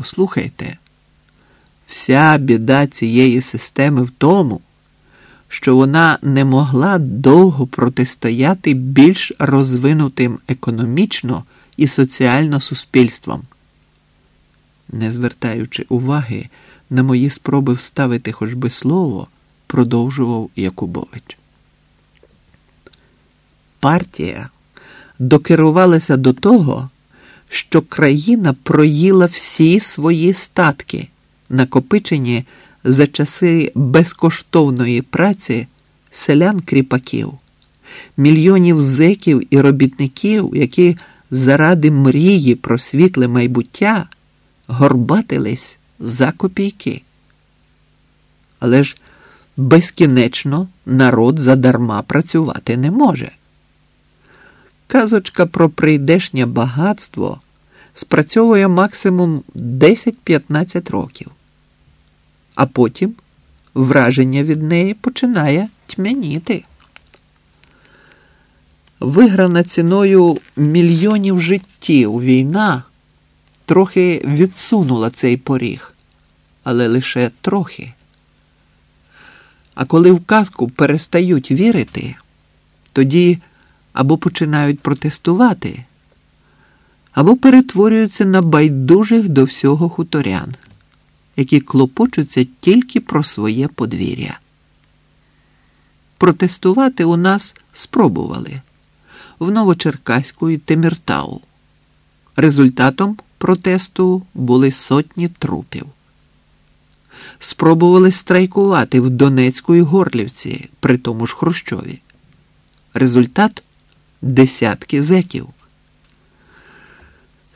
Послухайте, вся біда цієї системи в тому, що вона не могла довго протистояти більш розвинутим економічно і соціально суспільствам. Не звертаючи уваги на мої спроби вставити хоч би слово, продовжував Якубович. Партія докерувалася до того, що країна проїла всі свої статки, накопичені за часи безкоштовної праці селян кріпаків, мільйонів зеків і робітників, які заради мрії про світле майбуття горбатились за копійки. Але ж безкінечно народ задарма працювати не може. Казочка про прийдешнє багатство спрацьовує максимум 10-15 років, а потім враження від неї починає тьмяніти. Виграна ціною мільйонів життів війна трохи відсунула цей поріг, але лише трохи. А коли в казку перестають вірити, тоді або починають протестувати, або перетворюються на байдужих до всього хуторян, які клопочуться тільки про своє подвір'я. Протестувати у нас спробували в Новочеркаську і Теміртау. Результатом протесту були сотні трупів. Спробували страйкувати в Донецьку і Горлівці, при тому ж Хрущові. Результат десятки зеків.